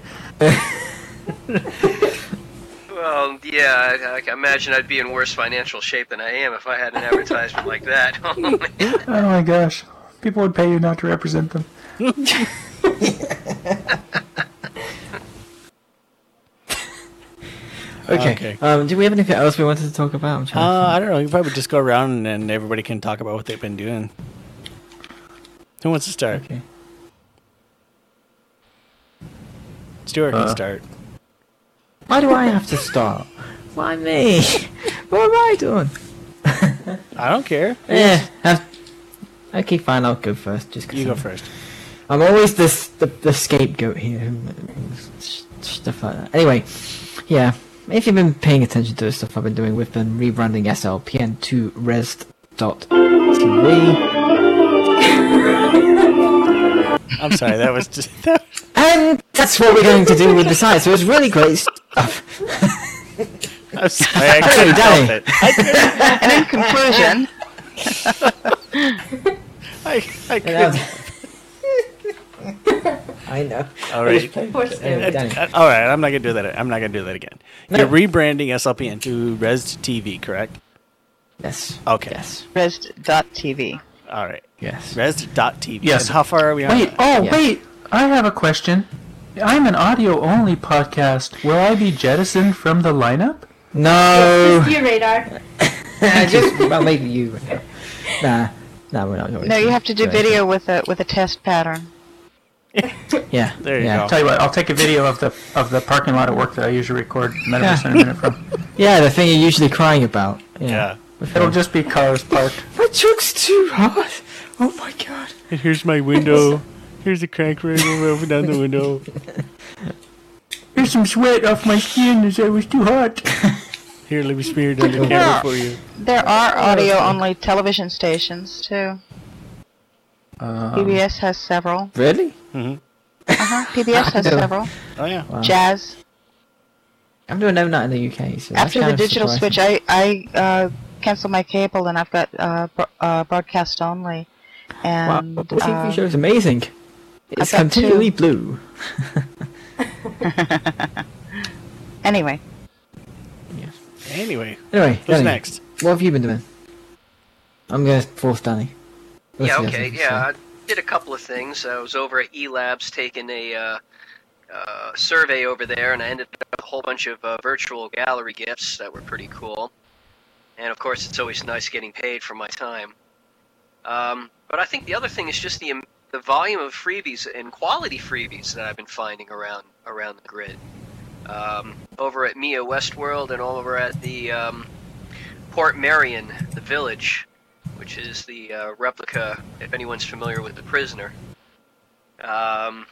Well, yeah, I, I can imagine I'd be in worse financial shape than I am if I had an advertisement like that. Oh, oh my gosh, people would pay you not to represent them. Okay. Okay. Um, do we have anything else we wanted to talk about? I'm trying Uh, think. I don't know. You probably just go around and then everybody can talk about what they've been doing. Who wants to start? Okay. Stuart can Uh, start. Why do I have to start? Why me? what am I doing? I don't care. Yeah. Have... Okay, fine. I'll go first. Just You go I'm- first. I'm always the, the the scapegoat here. Stuff like that. Anyway, yeah. If you've been paying attention to the stuff I've been doing, we've been rebranding SLPN to Rest.TV. I'm sorry. That was just. That was, And that's what we're going to do with the site. So it's really great stuff. I'm sorry, I couldn't Danny. help it. And in conclusion, I, I couldn't. I know. All right. Poor Stu. Anyway, Danny. Uh, All right. I'm not gonna do that. I'm not gonna do that again. No. You're rebranding SLPN to Res TV, correct? Yes. Okay. Yes. Rest.tv. All right. Yes. Res.tv. Yes. And how far are we on? Wait, oh Yeah. wait, I have a question. I'm an audio only podcast. Will I be jettisoned from the lineup? No. Just you, radar. Just well, maybe you. Nah. Nah, we're not going No, you have to do video with a with a test pattern. Yeah. There you yeah. go. Tell you what, I'll take a video of the of the parking lot at work that I usually record Metaverse Yeah. in a minute from. Yeah, the thing you're usually crying about. Yeah. Yeah. It'll just be cars parked. My truck's too hot. Oh my god. And here's my window. Here's the crank radial open down the window. There's some sweat off my skin as I was too hot. Here, let me smear it on the camera for you. There are audio only television stations too. Um, PBS has several. Really? Uh-huh. PBS has No. several. Oh yeah. Wow. Jazz. I'm doing no not in the UK. So After the digital surprising. switch, I I uh, canceled my cable and I've got uh, bro- uh, broadcast only. Wow, And the TV uh, show is amazing. It's got two. continually blue. anyway, Anyway, Anyway, What's Danny, next? What have you been doing? I'm gonna force Danny. Yeah, okay, yeah. I did a couple of things. I was over at eLabs taking a uh, uh, survey over there, and I ended up with a whole bunch of uh, virtual gallery gifts that were pretty cool. And of course, it's always nice getting paid for my time. Um, but I think the other thing is just the the volume of freebies and quality freebies that I've been finding around around the grid. Um, over at Mia Westworld and over at the um, Portmeirion, the village, which is the uh, replica, if anyone's familiar with the prisoner. Um,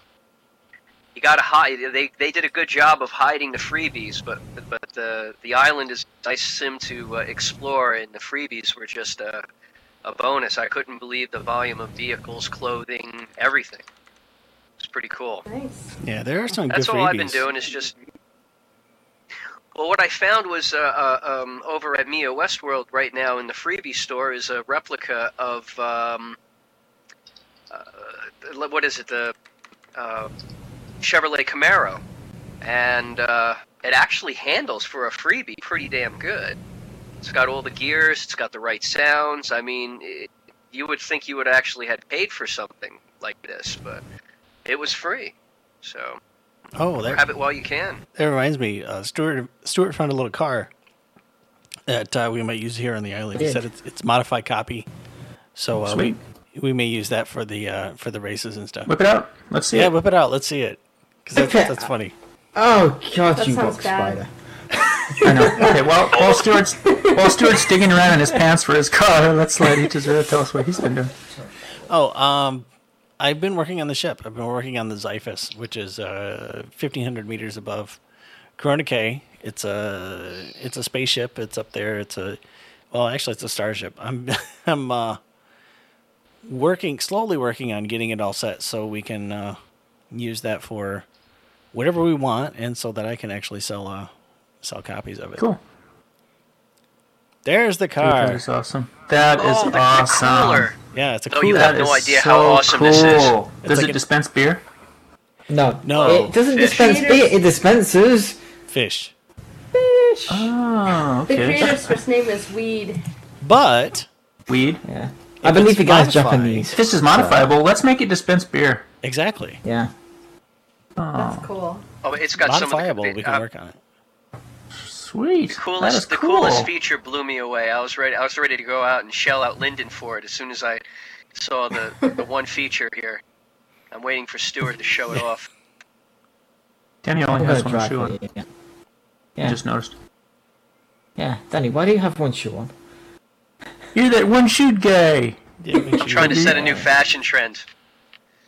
you gotta hide. They they did a good job of hiding the freebies, but but the the island is a nice sim to uh, explore, and the freebies were just a a bonus. I couldn't believe the volume of vehicles, clothing, everything. It's pretty cool. Nice. Yeah, there are some That's good all I've been doing is just Well, what I found was uh, uh, um, over at Mia Westworld right now in the freebie store is a replica of um, uh, what is it the uh, Chevrolet Camaro, and uh, it actually handles for a freebie pretty damn good. It's got all the gears, it's got the right sounds. I mean, it, you would think you would actually had paid for something like this, but it was free. So Oh, that, grab it while you can. that reminds me. Uh, Stuart Stuart found a little car that uh, we might use here on the island. He said it's it's modified copy, so uh, Sweet. we we may use that for the uh, for the races and stuff. Whip it out. Let's see it. yeah, it. whip it out. Let's see it because that's, Okay. that's funny. Oh god, That you sounds box bad. spider. I know. Okay, well, while Stuart's while Stuart's digging around in his pants for his car, let's let Itazura tell us what he's been doing. Oh, um, I've been working on the ship. I've been working on the Xiphus, which is uh, 1,500 meters above Corona K. It's a it's a spaceship. It's up there. It's a well, actually, it's a starship. I'm I'm uh, working slowly working on getting it all set so we can uh, use that for whatever we want, and so that I can actually sell uh, sell copies of it. Cool. There's the That car. is awesome. That is oh, the, the awesome. cooler. Yeah, it's a Oh, cooler. you That have no idea so how awesome cool. this is. Does It's like it a- dispense beer? No, No. it doesn't Fish. dispense beer. It dispenses fish. fish. Oh, The creator's first name is Weed. But Weed. Yeah, I believe the it's guy's Japanese. If this is modifiable, let's make it dispense beer. exactly. Yeah. That's cool. Oh, it's got some of the, modifiable. We can uh, work on it. Sweet. The coolest, is the cool. coolest feature blew me away. I was ready. I was ready to go out and shell out Linden for it as soon as I saw the the one feature here. I'm waiting for Stuart to show it off. Danny only has one shoe on. you, Yeah. I just noticed. yeah. Danny, why do you have one shoe on? You're that one shoe guy. Yeah, make sure Trying to set a new fashion trend.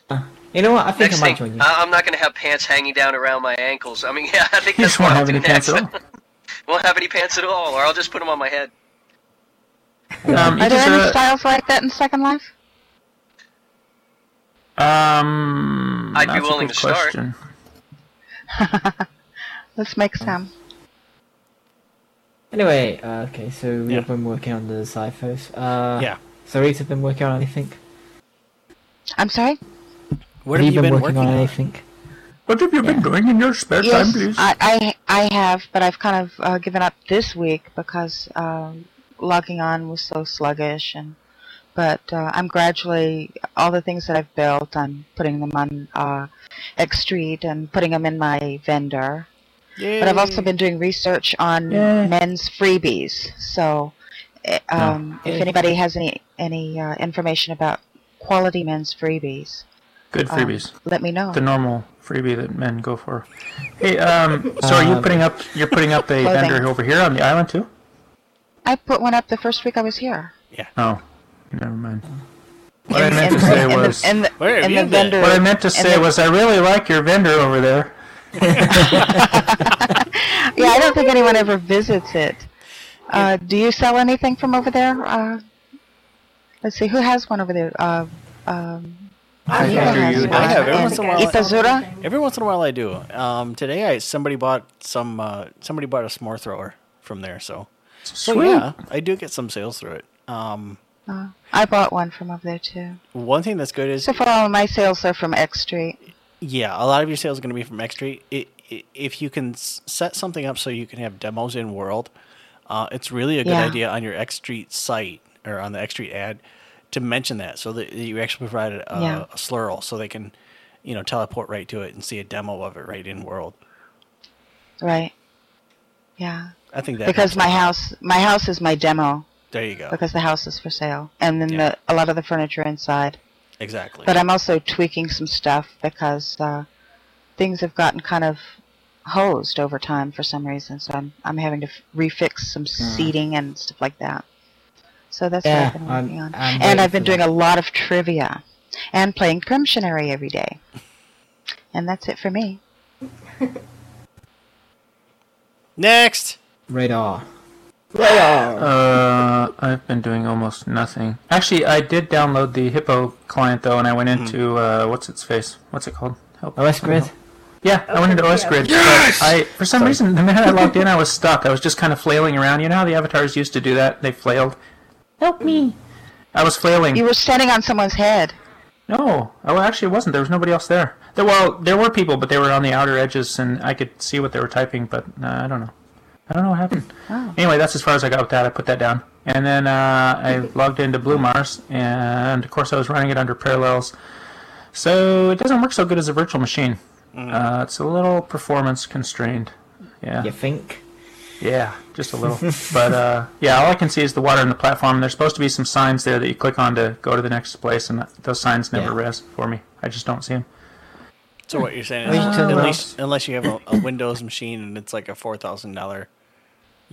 Uh, you know what? I think Next I might thing, join you. I- I'm not going to have pants hanging down around my ankles. I mean, yeah, I think You that's just what won't I'll have do any next. at all. won't have any pants at all, or I'll just put them on my head. Um, Are there any Itazura- styles like that in Second Life? Um, I'd be that's a willing good to start. question. Let's make some. Anyway, uh, okay, so we've Yeah. been working on the Xiphos. Uh, Yeah. So Rita been working on anything? I'm sorry? What have you been working on on? anything? What have you been doing in your spare time, please? I, I, I have, but I've kind of uh, given up this week because um, logging on was so sluggish. And but uh, I'm gradually all the things that I've built, I'm putting them on uh, Xstreet and putting them in my vendor. But I've also been doing research on Yay. men's freebies. So, eh, um, if Yay. anybody has any any uh, information about quality men's freebies, Good um, freebies. let me know. the normal freebie that men go for. Hey, um, so are you Um, putting up? You're putting up a Clothing. vendor over here on the island too? I put one up the first week I was here. Yeah. Oh, never mind. What I And- meant to and- say and the- was. and the, Where have and you the been? vendor. What I meant to say the- was, I really like your vendor over there. Yeah, I don't think anyone ever visits it. Uh, do you sell anything from over there? Uh, let's see, who has one over there? Uh, um, I Nika figure you I have, every once in a while. Itazura? Every once in a while, I do. Um, today, I somebody bought some. Uh, somebody bought a s'more thrower from there, so so Sweet. yeah, I do get some sales through it. Um, Uh, I bought one from over there too. one thing that's good is So far, all my sales are from Xstreet. yeah, a lot of your sales are going to be from Xstreet. It, it, if you can s- set something up so you can have demos in World, uh, it's really a good Yeah. idea on your Xstreet site or on the Xstreet ad to mention that so that you actually provide a, Yeah. a slurl so they can, you know, teleport right to it and see a demo of it right in World. Right. Yeah. I think that Because my house, my house is my demo There you go. because the house is for sale, and then Yeah. the, a lot of the furniture inside. Exactly. But I'm also tweaking some stuff because uh, things have gotten kind of hosed over time for some reason. So I'm I'm having to f- refix some seating and stuff like that. So that's Yeah, what I've been I'm- working on. I'm and I've been doing that. a lot of trivia and playing Crimtionary every day. And that's it for me. Next. Radar. Radar. Uh, I've been doing almost nothing. Actually, I did download the Hippo client though, and I went into uh, what's its face? What's it called? Help. OS Grid. Yeah, I went into OS yeah. Grid. But I, for some reason, the minute I logged in, I was stuck. I was just kind of flailing around. You know how the avatars used to do that? They flailed. Help me! I was flailing. You were standing on someone's head. No, oh, actually, it wasn't. There was nobody else there. there. Well, there were people, but they were on the outer edges, and I could see what they were typing. But uh, I don't know. I don't know what happened. Anyway, that's as far as I got with that. I put that down, and then uh, I logged into Blue Mars, and of course, I was running it under Parallels, so it doesn't work so good as a virtual machine. Uh, it's a little performance constrained. Yeah. You think? Yeah, just a little. but uh, yeah, all I can see is the water and the platform. There's supposed to be some signs there that you click on to go to the next place, and those signs never Yeah. res for me. I just don't see them. So what you're saying is, turn at least, unless you have a, a Windows machine and it's like a four thousand dollar,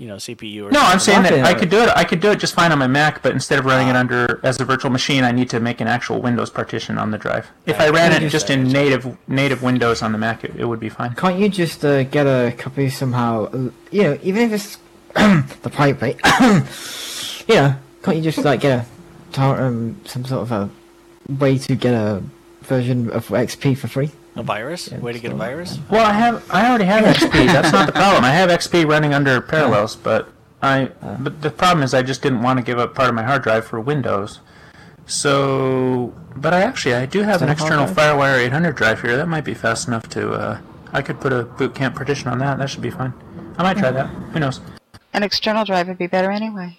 you know, CPU. Or No, I'm saying that I could do it. I could do it just fine on my Mac, but instead of running it under as a virtual machine, I need to make an actual Windows partition on the drive. If I ran it just in native native Windows on the Mac, it, it would be fine. Can't you just uh, get a copy somehow? uh, You know, even if it's the pirate, you know, can't you just like get a tar- um, some sort of a way to get a version of XP for free? A virus. Way to get a virus. Well, I have I already have XP. That's not the problem. I have XP running under Parallels, but I but the problem is I just didn't want to give up part of my hard drive for Windows. So, but I actually I do have an External external FireWire 800 drive here. That might be fast enough to. Uh, I could put a boot camp partition on that. That should be fine. I might try that. Who knows? An external drive would be better anyway.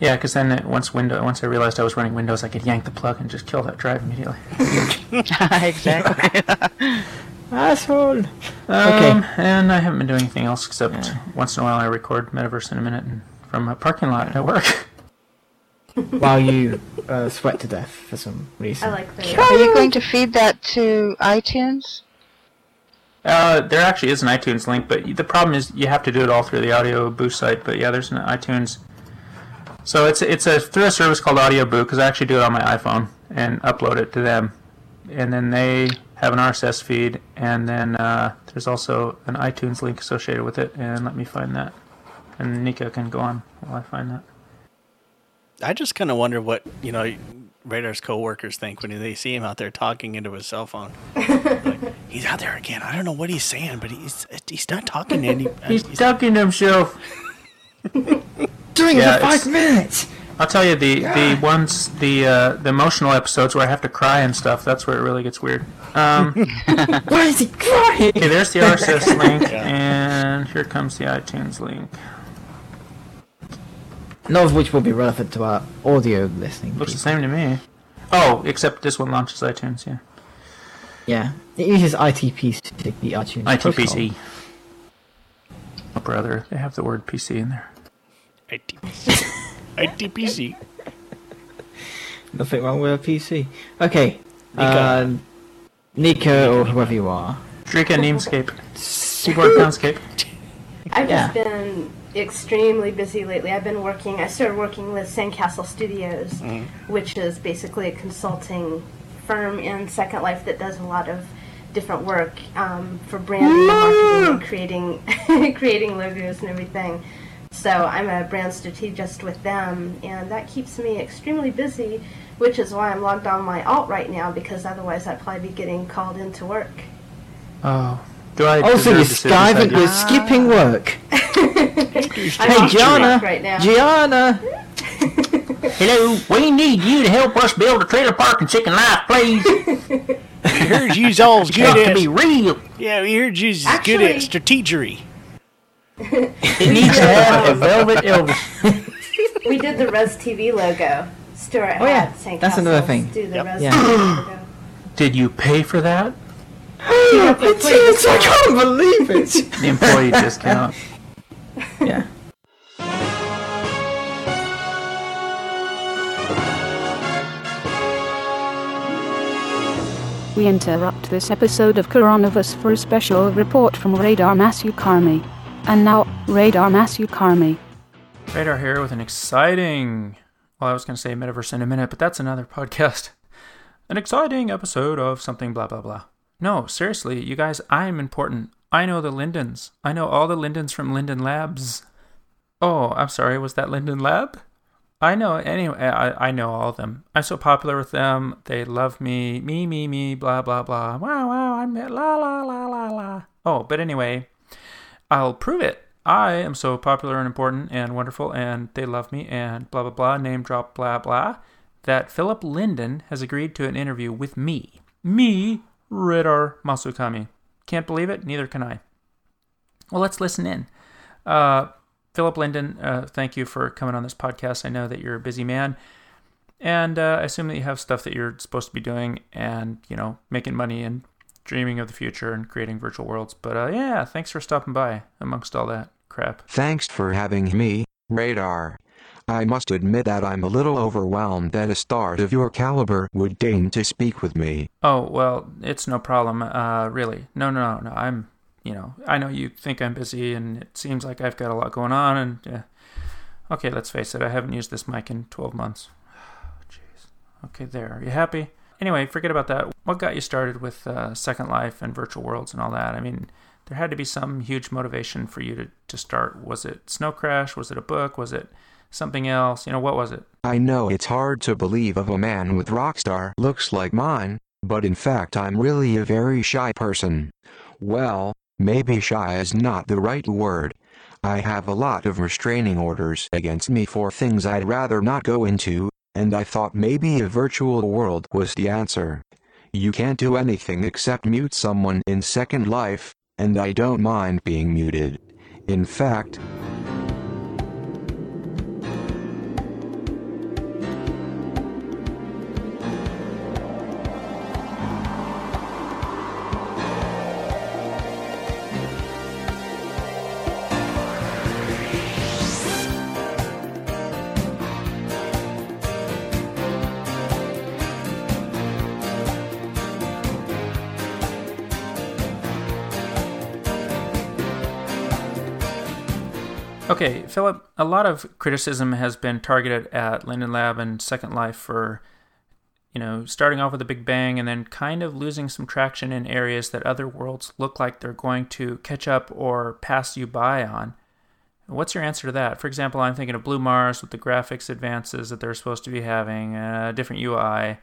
Yeah, because then it, once window once I realized I was running Windows, I could yank the plug and just kill that drive immediately. exactly. Asshole. Um, Okay. And I haven't been doing anything else except once in a while I record Metaverse in a minute and from a parking lot at work. While you uh, sweat to death for some reason. I like the. Are you going to feed that to iTunes? Uh, there actually is an iTunes link, but the problem is you have to do it all through the Audio Boost site. But yeah, there's an iTunes. So it's it's a through a service called Audio Boo because I actually do it on my iPhone and upload it to them, and then they have an RSS feed, and then uh, there's also an iTunes link associated with it. And let me find that, and Nika can go on while I find that. I just kind of wonder what you know Radar's coworkers think when they see him out there talking into his cell phone. like, he's out there again. I don't know what he's saying, but he's he's not talking to any. He's talking to himself. Doing Yeah, it for five minutes. I'll tell you the the ones the uh, the emotional episodes where I have to cry and stuff. That's where it really gets weird. Um, Why is he crying? okay, there's the RSS link, and here comes the iTunes link. None of which will be relevant to our audio listening. Looks the same to me. Oh, except this one launches iTunes. Yeah, Yeah, it uses ITP to take the iTunes ITPC. Oh, brother, they have the word PC in there. ITPC. ITPC. Nothing wrong with a PC. Okay, Nika. uh, Nika or whoever you are. Drika Namescape. Keyboard Soundscape. I've just been extremely busy lately. I've been working. I started working with Sandcastle Studios, Mm-hmm. which is basically a consulting firm in Second Life that does a lot of different work um, for branding and marketing and creating creating logos and everything. So I'm a brand strategist with them, and that keeps me extremely busy. Which is why I'm logged on my alt right now because otherwise I'd probably be getting called into work. Oh, do I? Also, deserve you're to sit beside skiving, you? you're skipping work. I'm Hey, Gianna. right now. Gianna! Hello, we need you to help us build a trailer park in Chicken Life, please. We heard you's all It's good got to at. be real. Yeah, we heard you's good at strategery. It needs to have a velvet Elvis. We did the Res TV logo. Stuart Oh, yeah. St. That's another thing. Do the Yep. Res Yeah. TV logo. Did you pay for that? It is, I can't believe it! The employee discount. yeah. We interrupt this episode of Coronaverse for a special report from Radar Masukami. And now, Radar Masukami. Radar here with an exciting. Well, I was going to say metaverse in a minute, but that's another podcast. An exciting episode of something blah blah blah. No, seriously, you guys, I'm important. I know the Lindens. I know all the Lindens from Linden Labs. Oh, I'm sorry, was that Linden Lab? I know anyway. I, I know all of them. I'm so popular with them. They love me. Me, me, me. Blah blah blah. Wow, wow. I'm la la la la la. Oh, but anyway, I'll prove it. I am so popular and important and wonderful, and they love me, and blah blah blah. Name drop. Blah blah. That Philip Linden has agreed to an interview with me. Me, Radar Masukami. Can't believe it. Neither can I. Well, let's listen in. Uh, Philip Linden, uh, thank you for coming on this podcast. I know that you're a busy man, and uh, I assume that you have stuff that you're supposed to be doing, and you know, making money and dreaming of the future and creating virtual worlds. But uh, yeah, thanks for stopping by amongst all that crap. Thanks for having me, Radar. I must admit that I'm a little overwhelmed that a star of your caliber would deign to speak with me. Oh well, it's no problem. Uh, really, no, no, no, no. I'm you know, I know you think I'm busy and it seems like I've got a lot going on and uh, okay, let's face it, I haven't used this mic in 12 months. Jeez. okay, there. Are you happy? Anyway, forget about that. What got you started with uh, Second Life and virtual worlds and all that? I mean, there had to be some huge motivation for you to, to start. Was it Snow Crash? Was it a book? Was it something else? You know, what was it? I know it's hard to believe of a man with rockstar looks like mine, but in fact I'm really a very shy person. Well, Maybe shy is not the right word. I have a lot of restraining orders against me for things I'd rather not go into, and I thought maybe a virtual world was the answer. You can't do anything except mute someone in Second Life, and I don't mind being muted. In fact, Okay, Philip, a lot of criticism has been targeted at Linden Lab and Second Life for, you know, starting off with a big bang and then kind of losing some traction in areas that other worlds look like they're going to catch up or pass you by on. What's your answer to that? For example, I'm thinking of Blue Mars with the graphics advances that they're supposed to be having, a different UI,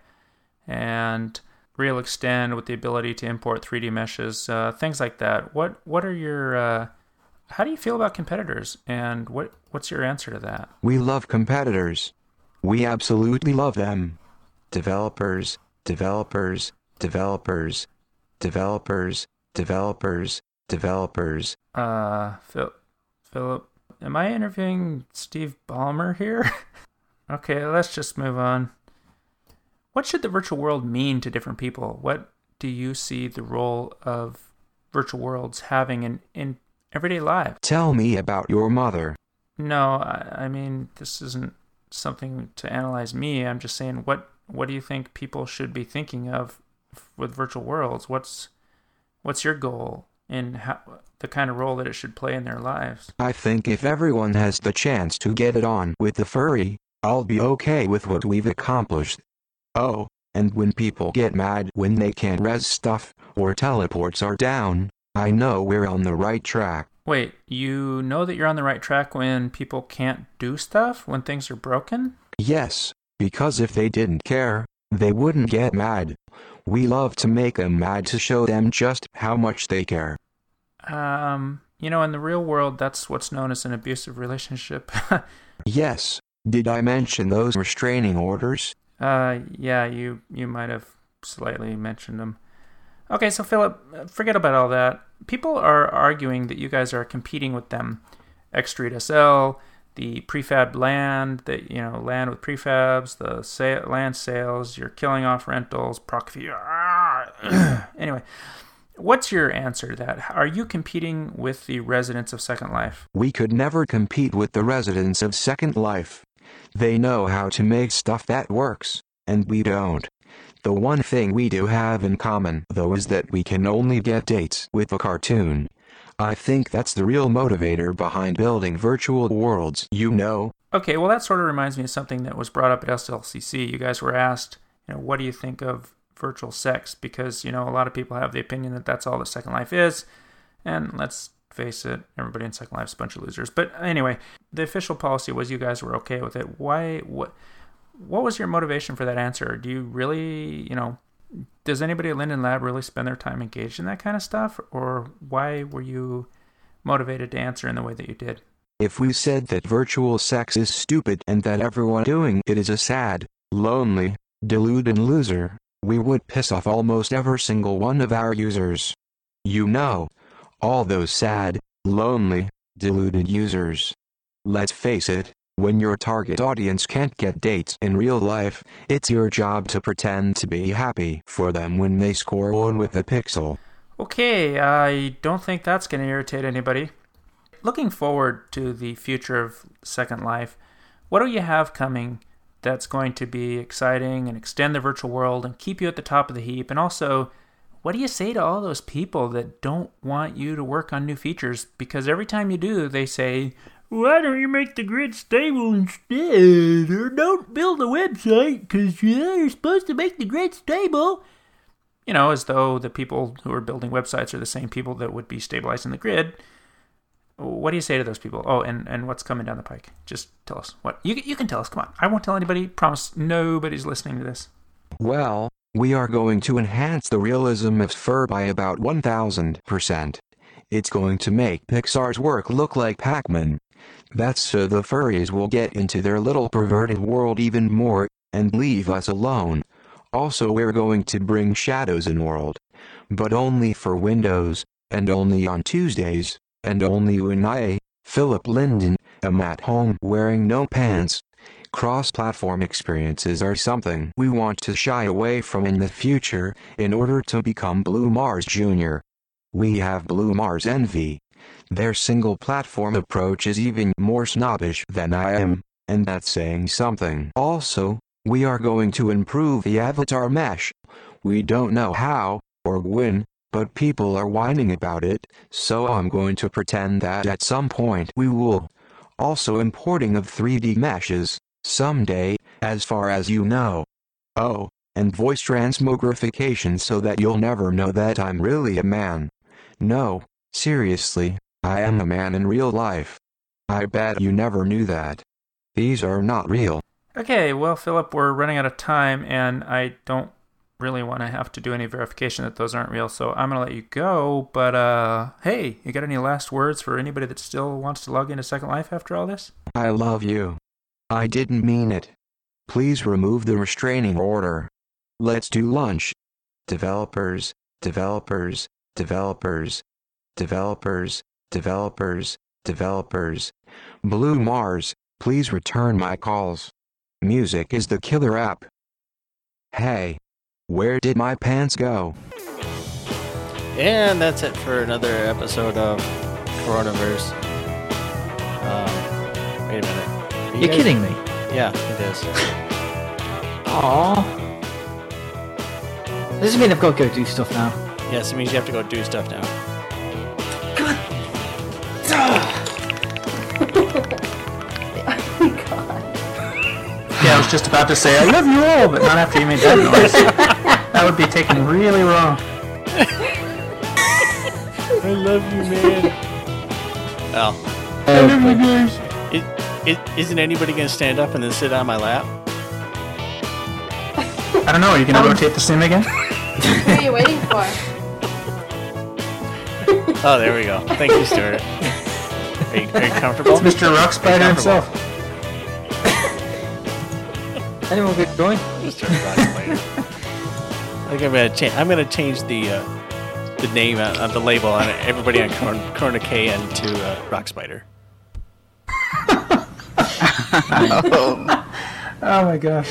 and realXtend with the ability to import 3D meshes, uh, things like that. What what are your uh, how do you feel about competitors, and what what's your answer to that? We love competitors. We absolutely love them. Developers, developers, developers, developers, developers, developers. Uh, Phil, Philip, am I interviewing Steve Ballmer here? okay, let's just move on. What should the virtual world mean to different people? What do you see the role of virtual worlds having in, in everyday life. Tell me about your mother. No, I, I mean this isn't something to analyze me. I'm just saying what what do you think people should be thinking of with virtual worlds? What's what's your goal in how, the kind of role that it should play in their lives? I think if everyone has the chance to get it on with the furry, I'll be okay with what we've accomplished. Oh, and when people get mad when they can't res stuff or teleports are down, I know we're on the right track. Wait, you know that you're on the right track when people can't do stuff? When things are broken? Yes, because if they didn't care, they wouldn't get mad. We love to make them mad to show them just how much they care. Um, you know, in the real world, that's what's known as an abusive relationship. yes. Did I mention those restraining orders? Uh, yeah, you you might have slightly mentioned them. Okay, so Philip, forget about all that. People are arguing that you guys are competing with them. Xstreet SL, the prefab land, that you know, land with prefabs, the land sales, you're killing off rentals, proc anyway, what's your answer to that? Are you competing with the residents of Second Life? We could never compete with the residents of Second Life. They know how to make stuff that works, and we don't. The one thing we do have in common, though, is that we can only get dates with a cartoon. I think that's the real motivator behind building virtual worlds, you know. Okay, well, that sort of reminds me of something that was brought up at SLCC. You guys were asked, you know, what do you think of virtual sex? Because, you know, a lot of people have the opinion that that's all that Second Life is. And let's face it, everybody in Second Life's a bunch of losers. But anyway, the official policy was you guys were okay with it. Why? What? What was your motivation for that answer? Do you really, you know, does anybody at Linden Lab really spend their time engaged in that kind of stuff, or why were you motivated to answer in the way that you did? If we said that virtual sex is stupid and that everyone doing it is a sad, lonely, deluded loser, we would piss off almost every single one of our users. You know, all those sad, lonely, deluded users. Let's face it, when your target audience can't get dates in real life, it's your job to pretend to be happy for them when they score one with a pixel. Okay, I don't think that's going to irritate anybody. Looking forward to the future of Second Life, what do you have coming that's going to be exciting and extend the virtual world and keep you at the top of the heap? And also, what do you say to all those people that don't want you to work on new features? Because every time you do, they say, why don't you make the grid stable instead? Or don't build a website because you're supposed to make the grid stable. You know, as though the people who are building websites are the same people that would be stabilizing the grid. What do you say to those people? Oh, and, and what's coming down the pike? Just tell us. What? You, you can tell us. Come on. I won't tell anybody. Promise nobody's listening to this. Well, we are going to enhance the realism of fur by about 1000%. It's going to make Pixar's work look like Pac-Man. That's so the furries will get into their little perverted world even more, and leave us alone. Also we're going to bring Shadows in World. But only for Windows, and only on Tuesdays, and only when I, Philip Linden, am at home wearing no pants. Cross-platform experiences are something we want to shy away from in the future, in order to become Blue Mars Jr. We have Blue Mars Envy. Their single platform approach is even more snobbish than I am, and that's saying something. Also, we are going to improve the avatar mesh. We don't know how, or when, but people are whining about it, so I'm going to pretend that at some point we will. Also importing of 3D meshes, someday, as far as you know. Oh, and voice transmogrification so that you'll never know that I'm really a man. No, seriously, I am a man in real life. I bet you never knew that. These are not real. Okay, well, Philip, we're running out of time, and I don't really want to have to do any verification that those aren't real, so I'm going to let you go. But, uh, hey, you got any last words for anybody that still wants to log into Second Life after all this? I love you. I didn't mean it. Please remove the restraining order. Let's do lunch. Developers, developers, developers, developers, developers, developers. Blue Mars, please return my calls. Music is the killer app. Hey, where did my pants go? And that's it for another episode of Coronaverse. Um, wait a minute. Are you You're guys- kidding me. Yeah, it is. Aww. Does this mean I've got to go do stuff now? yes, it means you have to go do stuff now. Yeah, I was just about to say, I love you all, but not after you made that noise. that would be taken really wrong. I love you, man. Well, I love you guys. it, it, isn't anybody going to stand up and then sit on my lap? I don't know, are you going to rotate the sim again? What are you waiting for? Oh, there we go. Thank you, Stuart. Are you, are you comfortable? It's Mr. Rock Spider comfortable. himself. Anyone could join? Mr. Rockspider. I think I'm gonna change. I'm gonna change the uh, the name on, on the label on everybody on Corona, Corona KN to uh, Rock Spider. Oh my gosh.